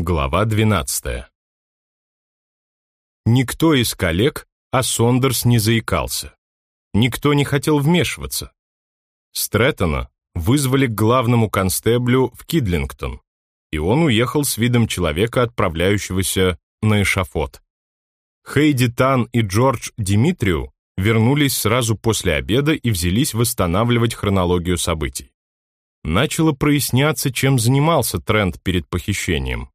Глава 12. Никто из коллег о Сондерс не заикался. Никто не хотел вмешиваться. Стрэттона вызвали к главному констеблю в Кидлингтон, и он уехал с видом человека, отправляющегося на эшафот. Хейди Тан и Джордж Димитрию вернулись сразу после обеда и взялись восстанавливать хронологию событий. Начало проясняться, чем занимался Трент перед похищением.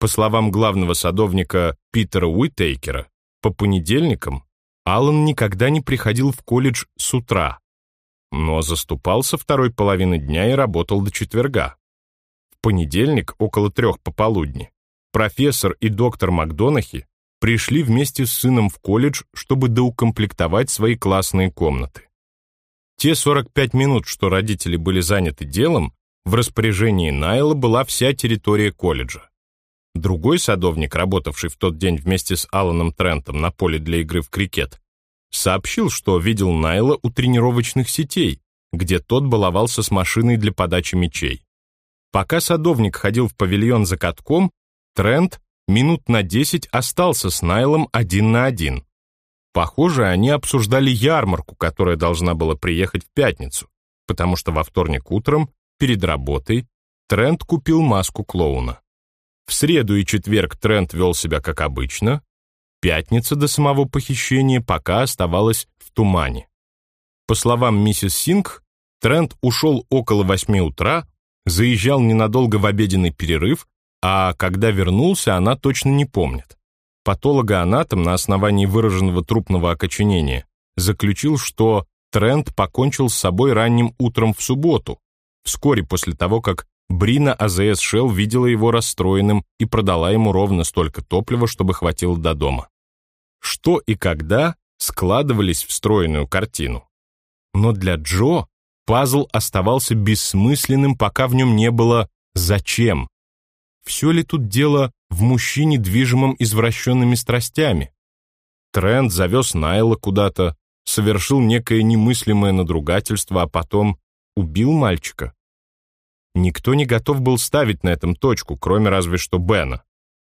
По словам главного садовника Питера Уитейкера, по понедельникам Аллан никогда не приходил в колледж с утра, но заступался второй половины дня и работал до четверга. В понедельник, около трех пополудни, профессор и доктор Макдонахи пришли вместе с сыном в колледж, чтобы доукомплектовать свои классные комнаты. Те 45 минут, что родители были заняты делом, в распоряжении Найла была вся территория колледжа. Другой садовник, работавший в тот день вместе с Аланом Трентом на поле для игры в крикет, сообщил, что видел Найла у тренировочных сетей, где тот баловался с машиной для подачи мячей. Пока садовник ходил в павильон за катком, Трент минут на десять остался с Найлом один на один. Похоже, они обсуждали ярмарку, которая должна была приехать в пятницу, потому что во вторник утром, перед работой, Трент купил маску клоуна. В среду и четверг Трент вел себя как обычно. Пятница до самого похищения пока оставалась в тумане. По словам миссис Синг, Трент ушел около восьми утра, заезжал ненадолго в обеденный перерыв, а когда вернулся, она точно не помнит. Патологоанатом на основании выраженного трупного окоченения заключил, что Трент покончил с собой ранним утром в субботу, вскоре после того, как Брина АЗС Шелл видела его расстроенным и продала ему ровно столько топлива, чтобы хватило до дома. Что и когда складывались в стройную картину. Но для Джо пазл оставался бессмысленным, пока в нем не было «зачем?». Все ли тут дело в мужчине, движимом извращенными страстями? Трент завез Найла куда-то, совершил некое немыслимое надругательство, а потом убил мальчика. Никто не готов был ставить на этом точку, кроме разве что Бена.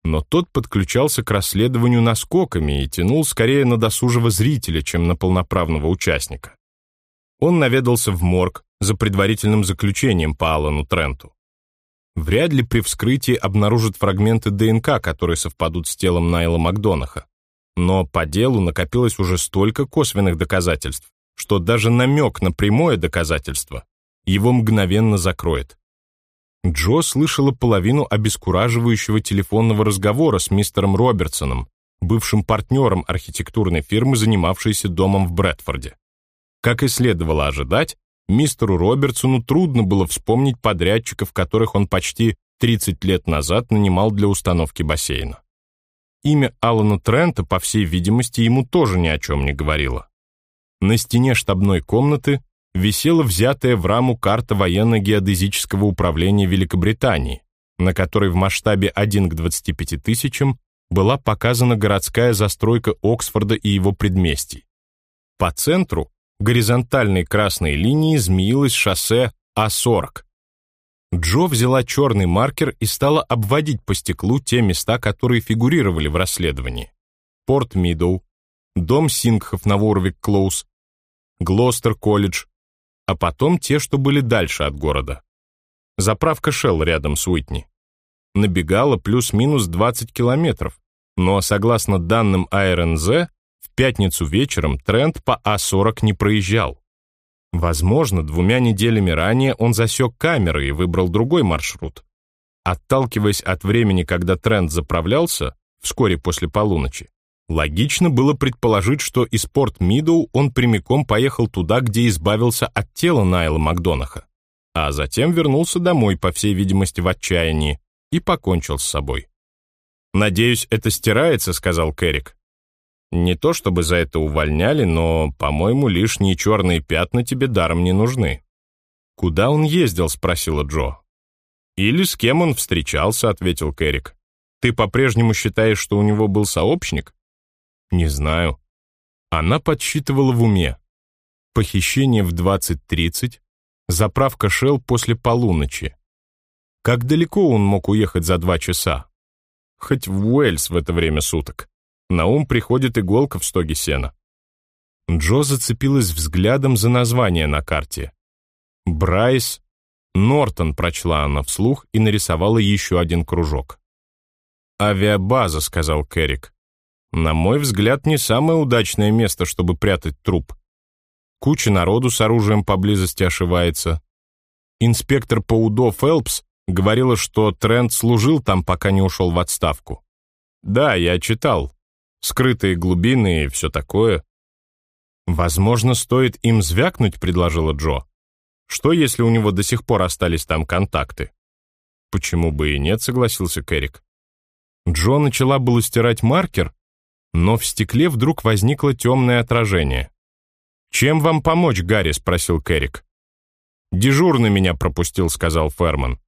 Но тот подключался к расследованию наскоками и тянул скорее на досужего зрителя, чем на полноправного участника. Он наведался в морг за предварительным заключением по Алану Тренту. Вряд ли при вскрытии обнаружат фрагменты ДНК, которые совпадут с телом Найла Макдонаха. Но по делу накопилось уже столько косвенных доказательств, что даже намек на прямое доказательство его мгновенно закроет. Джо слышала половину обескураживающего телефонного разговора с мистером Робертсоном, бывшим партнером архитектурной фирмы, занимавшейся домом в Брэдфорде. Как и следовало ожидать, мистеру Робертсону трудно было вспомнить подрядчиков, которых он почти 30 лет назад нанимал для установки бассейна. Имя Алана Трента, по всей видимости, ему тоже ни о чем не говорило. На стене штабной комнаты висела взятая в раму карта военно-геодезического управления Великобритании, на которой в масштабе 1 к 25 тысячам была показана городская застройка Оксфорда и его предместий. По центру горизонтальной красной линией змеилось шоссе А40. Джо взяла черный маркер и стала обводить по стеклу те места, которые фигурировали в расследовании. Порт Мидоу, дом Сингхов на Ворвик-Клоус, Глостер-колледж, а потом те, что были дальше от города. Заправка Shell рядом с Уитни. Набегала плюс-минус 20 километров, но, согласно данным АРНЗ, в пятницу вечером тренд по А40 не проезжал. Возможно, двумя неделями ранее он засек камеры и выбрал другой маршрут. Отталкиваясь от времени, когда тренд заправлялся, вскоре после полуночи, Логично было предположить, что из порт Мидоу он прямиком поехал туда, где избавился от тела Найла Макдонаха, а затем вернулся домой, по всей видимости, в отчаянии, и покончил с собой. «Надеюсь, это стирается», — сказал Кэрик. «Не то чтобы за это увольняли, но, по-моему, лишние черные пятна тебе даром не нужны». «Куда он ездил?» — спросила Джо. «Или с кем он встречался», — ответил Кэрик. «Ты по-прежнему считаешь, что у него был сообщник?» Не знаю. Она подсчитывала в уме. Похищение в 20.30, заправка Shell после полуночи. Как далеко он мог уехать за два часа? Хоть в Уэльс в это время суток. На ум приходит иголка в стоге сена. Джо зацепилась взглядом за название на карте. Брайс Нортон прочла она вслух и нарисовала еще один кружок. «Авиабаза», — сказал Керрик. «На мой взгляд, не самое удачное место, чтобы прятать труп. Куча народу с оружием поблизости ошивается. Инспектор по УДО Фелпс говорила, что Трент служил там, пока не ушел в отставку. Да, я читал. Скрытые глубины и все такое. «Возможно, стоит им звякнуть», — предложила Джо. «Что, если у него до сих пор остались там контакты?» «Почему бы и нет», — согласился Кэрик. Джо начала было стирать маркер, но в стекле вдруг возникло темное отражение. «Чем вам помочь, Гарри?» — спросил Кэрик. «Дежурный меня пропустил», — сказал Ферман.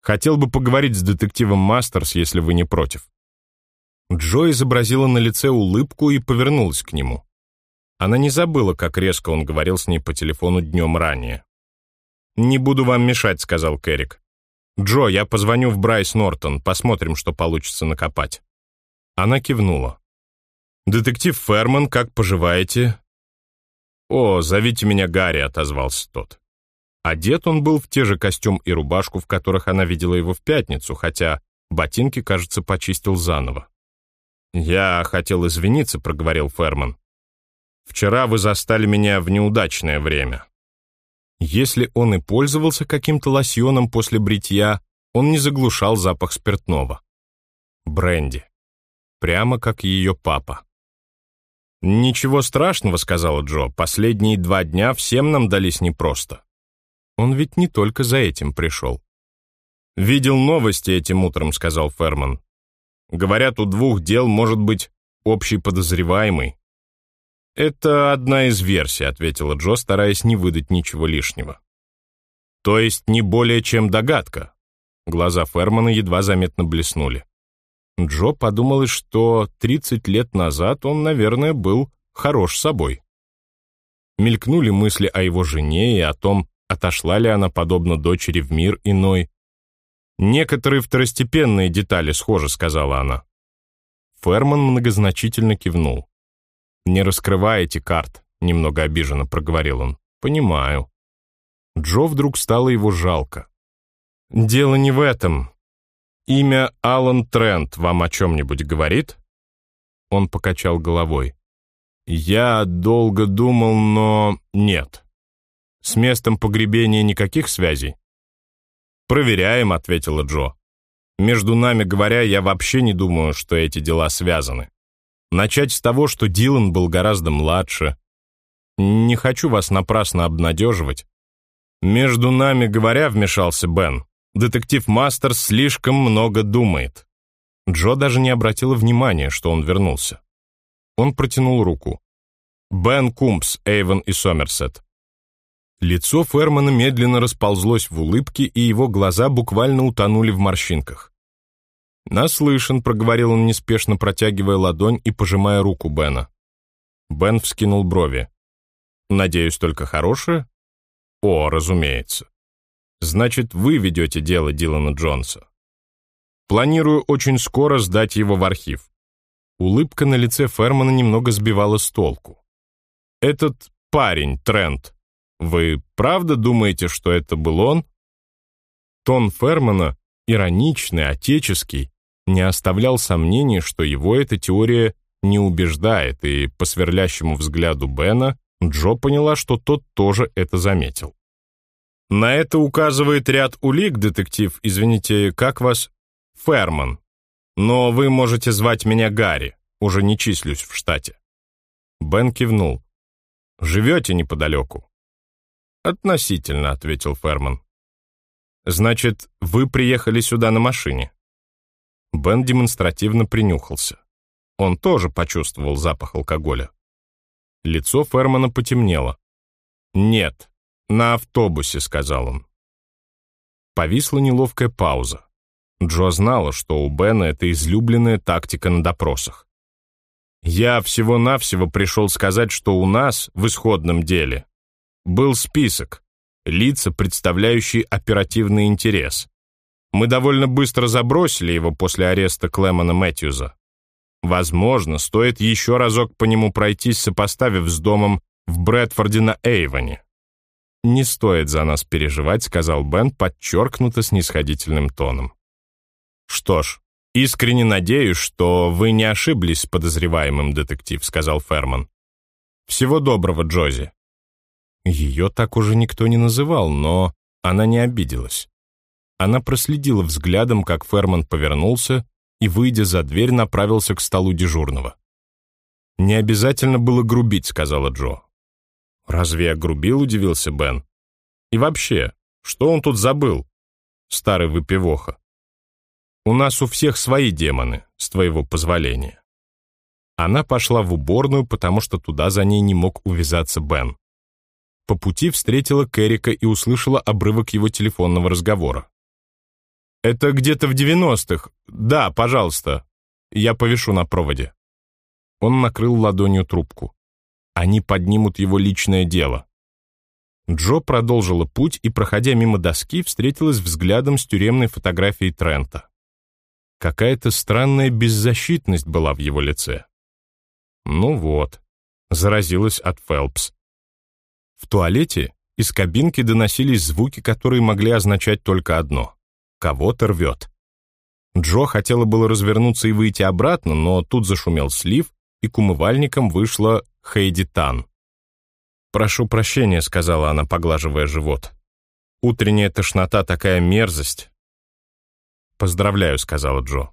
«Хотел бы поговорить с детективом Мастерс, если вы не против». Джо изобразила на лице улыбку и повернулась к нему. Она не забыла, как резко он говорил с ней по телефону днем ранее. «Не буду вам мешать», — сказал Керрик. «Джо, я позвоню в Брайс Нортон, посмотрим, что получится накопать». Она кивнула. «Детектив Ферман, как поживаете?» «О, зовите меня Гарри», — отозвался тот. Одет он был в те же костюм и рубашку, в которых она видела его в пятницу, хотя ботинки, кажется, почистил заново. «Я хотел извиниться», — проговорил Ферман. Вчера вы застали меня в неудачное время. Если он и пользовался каким-то лосьоном после бритья, он не заглушал запах спиртного. Бренди. Прямо как ее папа. «Ничего страшного», — сказала Джо, — «последние два дня всем нам дались непросто». Он ведь не только за этим пришел. «Видел новости этим утром», — сказал Ферман. «Говорят, у двух дел может быть общий подозреваемый. «Это одна из версий», — ответила Джо, стараясь не выдать ничего лишнего. «То есть не более чем догадка?» Глаза Фермана едва заметно блеснули. Джо подумала, что 30 лет назад он, наверное, был хорош собой. Мелькнули мысли о его жене и о том, отошла ли она, подобно дочери, в мир иной. «Некоторые второстепенные детали схожи», — сказала она. Ферман многозначительно кивнул. «Не раскрываете карт», — немного обиженно проговорил он. «Понимаю». Джо вдруг стало его жалко. «Дело не в этом. Имя Алан Трент вам о чем-нибудь говорит?» Он покачал головой. «Я долго думал, но нет. С местом погребения никаких связей?» «Проверяем», — ответила Джо. «Между нами говоря, я вообще не думаю, что эти дела связаны. Начать с того, что Дилан был гораздо младше. Не хочу вас напрасно обнадеживать. Между нами говоря, вмешался Бен, детектив Мастер слишком много думает. Джо даже не обратила внимания, что он вернулся. Он протянул руку. Бен Кумпс, Эйвен и Сомерсет. Лицо Фермана медленно расползлось в улыбке, и его глаза буквально утонули в морщинках. «Наслышан», — проговорил он неспешно, протягивая ладонь и пожимая руку Бена. Бен вскинул брови. «Надеюсь, только хорошее?» «О, разумеется. Значит, вы ведете дело Дилана Джонса. Планирую очень скоро сдать его в архив». Улыбка на лице Фермана немного сбивала с толку. «Этот парень, Трент, вы правда думаете, что это был он?» Тон Фермана, ироничный, отеческий, не оставлял сомнений, что его эта теория не убеждает, и по сверлящему взгляду Бена Джо поняла, что тот тоже это заметил. «На это указывает ряд улик, детектив, извините, как вас? Ферман. Но вы можете звать меня Гарри, уже не числюсь в штате». Бен кивнул. «Живете неподалеку?» «Относительно», — ответил Ферман. «Значит, вы приехали сюда на машине?» Бен демонстративно принюхался. Он тоже почувствовал запах алкоголя. Лицо Фермана потемнело. «Нет, на автобусе», — сказал он. Повисла неловкая пауза. Джо знала, что у Бена это излюбленная тактика на допросах. «Я всего-навсего пришел сказать, что у нас, в исходном деле, был список, лица, представляющие оперативный интерес. Мы довольно быстро забросили его после ареста Клемона Мэтьюза. Возможно, стоит еще разок по нему пройтись, сопоставив с домом в Брэдфорде на Эйвоне. «Не стоит за нас переживать», — сказал Бен подчеркнуто снисходительным тоном. «Что ж, искренне надеюсь, что вы не ошиблись с подозреваемым, детектив», — сказал Ферман. «Всего доброго, Джози». Ее так уже никто не называл, но она не обиделась. Она проследила взглядом, как Ферман повернулся и, выйдя за дверь, направился к столу дежурного. «Не обязательно было грубить», — сказала Джо. «Разве я грубил?» — удивился Бен. «И вообще, что он тут забыл? Старый выпивоха. У нас у всех свои демоны, с твоего позволения». Она пошла в уборную, потому что туда за ней не мог увязаться Бен. По пути встретила Керрика и услышала обрывок его телефонного разговора. «Это где-то в девяностых. Да, пожалуйста. Я повешу на проводе». Он накрыл ладонью трубку. Они поднимут его личное дело. Джо продолжила путь и, проходя мимо доски, встретилась взглядом с тюремной фотографией Трента. Какая-то странная беззащитность была в его лице. Ну вот, заразилась от Фелпс. В туалете из кабинки доносились звуки, которые могли означать только одно — кого-то рвет. Джо хотела было развернуться и выйти обратно, но тут зашумел слив, и к умывальникам вышла Хейди Тан. «Прошу прощения», — сказала она, поглаживая живот. «Утренняя тошнота — такая мерзость». «Поздравляю», — сказала Джо.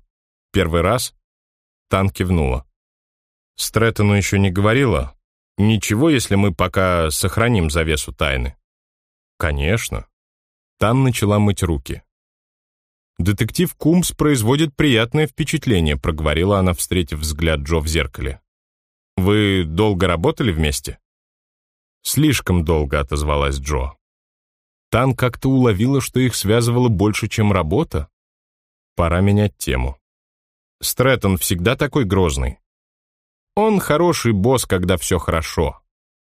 «Первый раз?» Тан кивнула. «Стрэттону еще не говорила? Ничего, если мы пока сохраним завесу тайны?» «Конечно». Тан начала мыть руки. «Детектив Кумс производит приятное впечатление», — проговорила она, встретив взгляд Джо в зеркале. «Вы долго работали вместе?» «Слишком долго», — отозвалась Джо. Тан как-то уловила, что их связывало больше, чем работа. Пора менять тему. Стрэттон всегда такой грозный. Он хороший босс, когда все хорошо.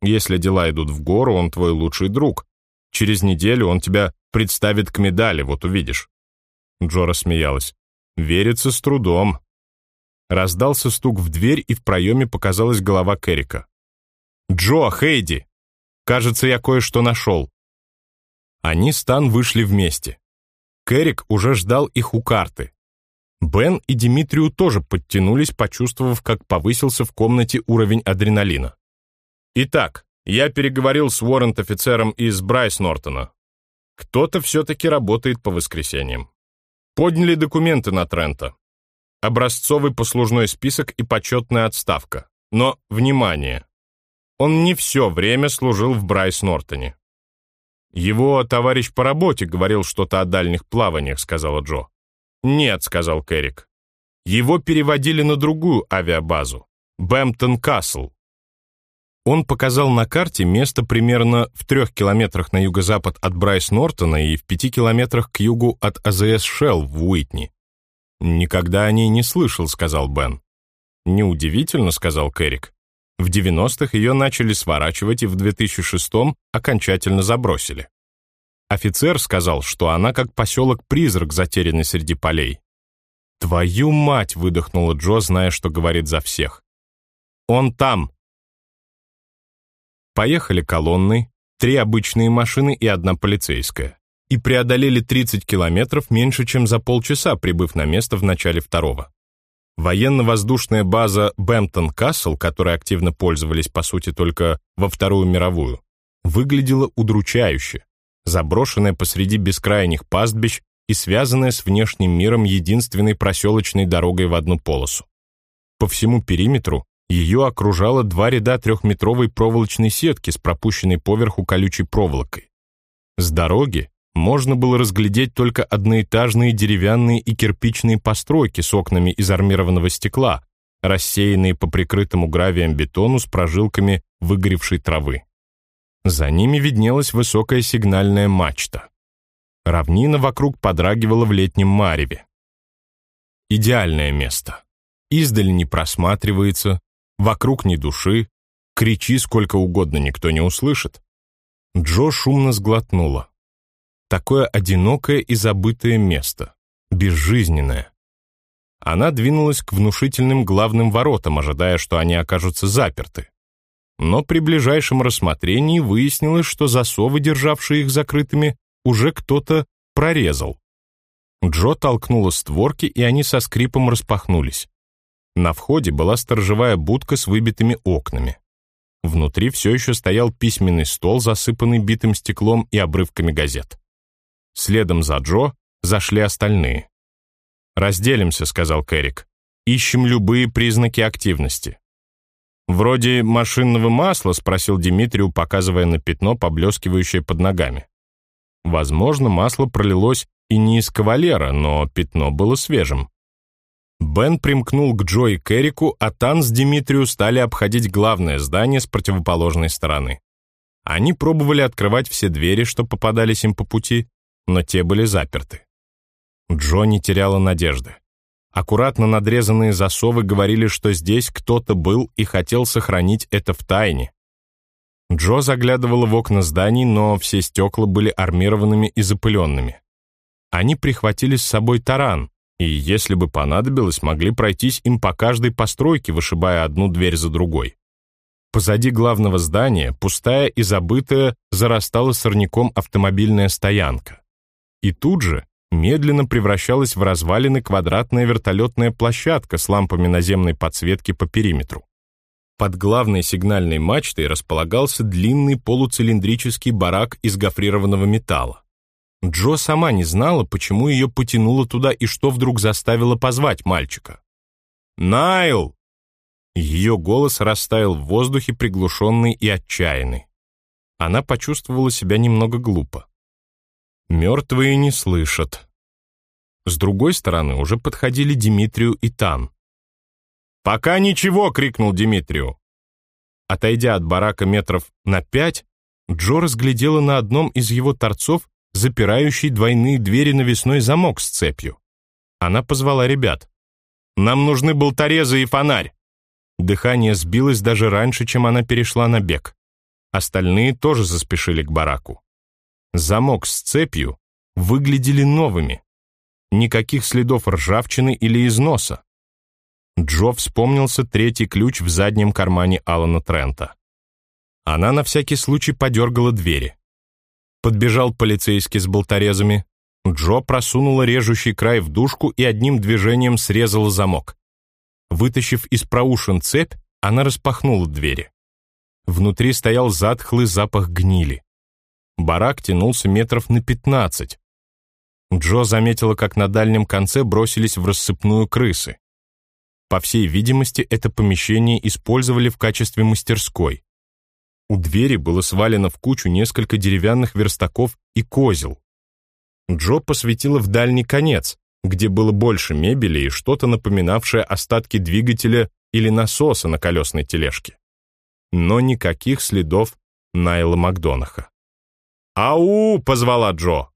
Если дела идут в гору, он твой лучший друг. Через неделю он тебя представит к медали, вот увидишь. Джо рассмеялась. Верится с трудом. Раздался стук в дверь, и в проеме показалась голова Керрика. «Джо, Хейди! Кажется, я кое-что нашел». Они с Тан вышли вместе. Керрик уже ждал их у карты. Бен и Димитрию тоже подтянулись, почувствовав, как повысился в комнате уровень адреналина. «Итак, я переговорил с уоррент-офицером из Брайс Нортона. Кто-то все-таки работает по воскресеньям. Подняли документы на Трента образцовый послужной список и почетная отставка. Но, внимание, он не все время служил в Брайз Нортоне. «Его товарищ по работе говорил что-то о дальних плаваниях», — сказала Джо. «Нет», — сказал Керрик. «Его переводили на другую авиабазу, Бэмптон Касл». Он показал на карте место примерно в трех километрах на юго-запад от Брайз Нортона и в пяти километрах к югу от АЗС Shell в Уитни. «Никогда о ней не слышал», — сказал Бен. «Неудивительно», — сказал Кэрик. В 90-х ее начали сворачивать и в 2006-м окончательно забросили. Офицер сказал, что она как поселок-призрак, затерянный среди полей. «Твою мать!» — выдохнула Джо, зная, что говорит за всех. «Он там!» Поехали колонной, три обычные машины и одна полицейская и преодолели 30 километров меньше, чем за полчаса, прибыв на место в начале второго. Военно-воздушная база Бэмптон-Кассел, которой активно пользовались, по сути, только во Вторую мировую, выглядела удручающе, заброшенная посреди бескрайних пастбищ и связанная с внешним миром единственной проселочной дорогой в одну полосу. По всему периметру ее окружало два ряда трехметровой проволочной сетки с пропущенной поверху колючей проволокой. С дороги можно было разглядеть только одноэтажные деревянные и кирпичные постройки с окнами из армированного стекла, рассеянные по прикрытому гравием бетону с прожилками выгоревшей травы. За ними виднелась высокая сигнальная мачта. Равнина вокруг подрагивала в летнем мареве. Идеальное место. Издали не просматривается, вокруг ни души, кричи сколько угодно, никто не услышит. Джо шумно сглотнула такое одинокое и забытое место. безжизненная. Она двинулась к внушительным главным воротам, ожидая, что они окажутся заперты. Но при ближайшем рассмотрении выяснилось, что засовы, державшие их закрытыми, уже кто-то прорезал. Джо толкнула створки, и они со скрипом распахнулись. На входе была сторожевая будка с выбитыми окнами. Внутри все еще стоял письменный стол, засыпанный битым стеклом и обрывками газет. Следом за Джо зашли остальные. «Разделимся», — сказал Кэрик. «Ищем любые признаки активности». «Вроде машинного масла?» — спросил Димитрию, показывая на пятно, поблескивающее под ногами. Возможно, масло пролилось и не из кавалера, но пятно было свежим. Бен примкнул к Джо и Керрику, а Тан с Димитрию стали обходить главное здание с противоположной стороны. Они пробовали открывать все двери, что попадались им по пути, но те были заперты. Джо теряла надежды. Аккуратно надрезанные засовы говорили, что здесь кто-то был и хотел сохранить это в тайне. Джо заглядывала в окна зданий, но все стекла были армированными и запыленными. Они прихватили с собой таран, и, если бы понадобилось, могли пройтись им по каждой постройке, вышибая одну дверь за другой. Позади главного здания, пустая и забытая, зарастала сорняком автомобильная стоянка. И тут же медленно превращалась в развалины квадратная вертолетная площадка с лампами наземной подсветки по периметру. Под главной сигнальной мачтой располагался длинный полуцилиндрический барак из гофрированного металла. Джо сама не знала, почему ее потянуло туда и что вдруг заставило позвать мальчика. «Найл!» Ее голос растаял в воздухе, приглушенный и отчаянный. Она почувствовала себя немного глупо. Мертвые не слышат. С другой стороны уже подходили Димитрию и Тан. «Пока ничего!» — крикнул Димитрию. Отойдя от барака метров на пять, Джо разглядела на одном из его торцов запирающий двойные двери навесной замок с цепью. Она позвала ребят. «Нам нужны болторезы и фонарь!» Дыхание сбилось даже раньше, чем она перешла на бег. Остальные тоже заспешили к бараку. Замок с цепью выглядели новыми. Никаких следов ржавчины или износа. Джо вспомнился третий ключ в заднем кармане Алана Трента. Она на всякий случай подергала двери. Подбежал полицейский с болторезами. Джо просунула режущий край в дужку и одним движением срезала замок. Вытащив из проушин цепь, она распахнула двери. Внутри стоял затхлый запах гнили. Барак тянулся метров на пятнадцать. Джо заметила, как на дальнем конце бросились в рассыпную крысы. По всей видимости, это помещение использовали в качестве мастерской. У двери было свалено в кучу несколько деревянных верстаков и козел. Джо посветила в дальний конец, где было больше мебели и что-то напоминавшее остатки двигателя или насоса на колесной тележке. Но никаких следов Найла Макдонаха. «Ау!» — позвала Джо.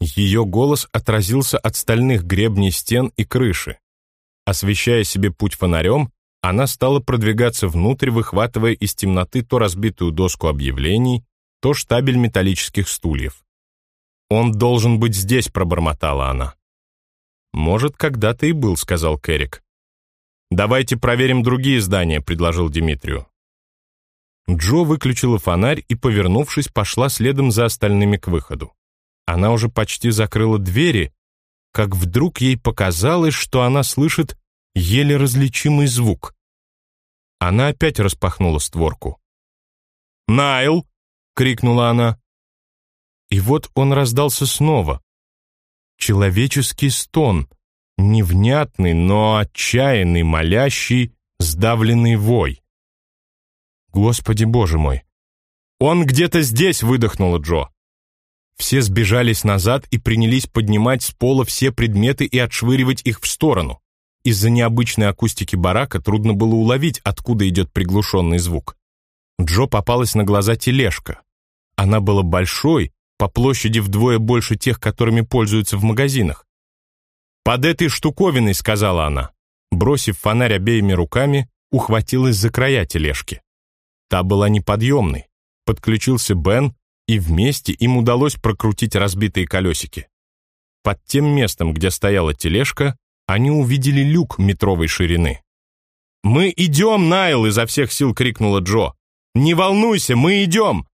Ее голос отразился от стальных гребней стен и крыши. Освещая себе путь фонарем, она стала продвигаться внутрь, выхватывая из темноты то разбитую доску объявлений, то штабель металлических стульев. «Он должен быть здесь», — пробормотала она. «Может, когда-то и был», — сказал Керрик. «Давайте проверим другие здания», — предложил Димитрию. Джо выключила фонарь и, повернувшись, пошла следом за остальными к выходу. Она уже почти закрыла двери, как вдруг ей показалось, что она слышит еле различимый звук. Она опять распахнула створку. «Найл!» — крикнула она. И вот он раздался снова. Человеческий стон, невнятный, но отчаянный, молящий, сдавленный вой. «Господи боже мой!» «Он где-то здесь!» — выдохнула Джо. Все сбежались назад и принялись поднимать с пола все предметы и отшвыривать их в сторону. Из-за необычной акустики барака трудно было уловить, откуда идет приглушенный звук. Джо попалась на глаза тележка. Она была большой, по площади вдвое больше тех, которыми пользуются в магазинах. «Под этой штуковиной», — сказала она. Бросив фонарь обеими руками, ухватилась за края тележки. Та была неподъемной. Подключился Бен, и вместе им удалось прокрутить разбитые колесики. под тем местом, где стояла тележка, они увидели люк метровой ширины. «Мы идем, Найл!» — изо всех сил крикнула Джо. «Не волнуйся, мы идем!»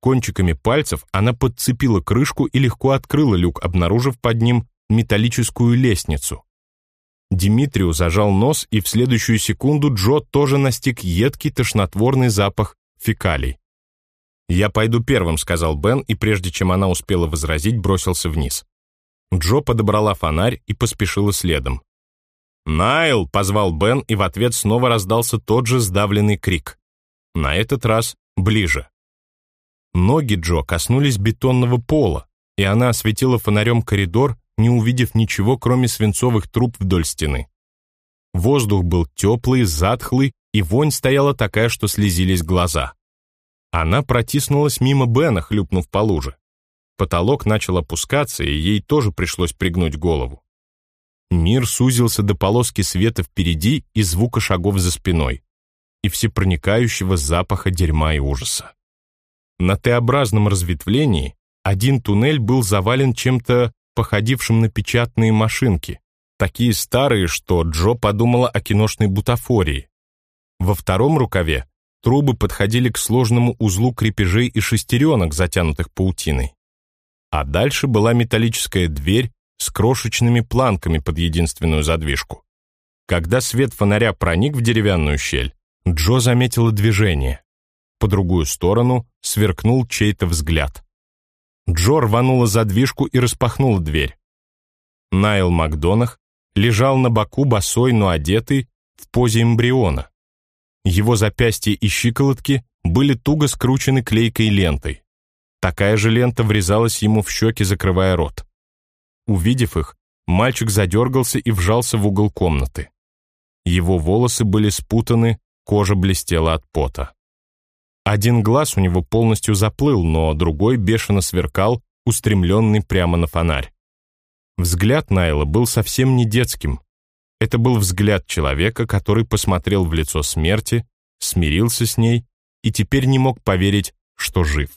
Кончиками пальцев она подцепила крышку и легко открыла люк, обнаружив под ним металлическую лестницу. Димитрию зажал нос, и в следующую секунду Джо тоже настиг едкий тошнотворный запах фекалий. «Я пойду первым», — сказал Бен, и прежде чем она успела возразить, бросился вниз. Джо подобрала фонарь и поспешила следом. «Найл!» — позвал Бен, и в ответ снова раздался тот же сдавленный крик. На этот раз ближе. Ноги Джо коснулись бетонного пола, и она осветила фонарем коридор, не увидев ничего, кроме свинцовых труб вдоль стены. Воздух был теплый, затхлый, и вонь стояла такая, что слезились глаза. Она протиснулась мимо Бена, хлюпнув по луже. Потолок начал опускаться, и ей тоже пришлось пригнуть голову. Мир сузился до полоски света впереди и звука шагов за спиной, и всепроникающего запаха дерьма и ужаса. На Т-образном разветвлении один туннель был завален чем-то походившим на печатные машинки, такие старые, что Джо подумала о киношной бутафории. Во втором рукаве трубы подходили к сложному узлу крепежей и шестеренок, затянутых паутиной. А дальше была металлическая дверь с крошечными планками под единственную задвижку. Когда свет фонаря проник в деревянную щель, Джо заметила движение. По другую сторону сверкнул чей-то взгляд. Джо рванула задвижку и распахнула дверь. Найл Макдонах лежал на боку босой, но одетый, в позе эмбриона. Его запястья и щиколотки были туго скручены клейкой лентой. Такая же лента врезалась ему в щеки, закрывая рот. Увидев их, мальчик задергался и вжался в угол комнаты. Его волосы были спутаны, кожа блестела от пота. Один глаз у него полностью заплыл, но другой бешено сверкал, устремленный прямо на фонарь. Взгляд Найла был совсем не детским. Это был взгляд человека, который посмотрел в лицо смерти, смирился с ней и теперь не мог поверить, что жив.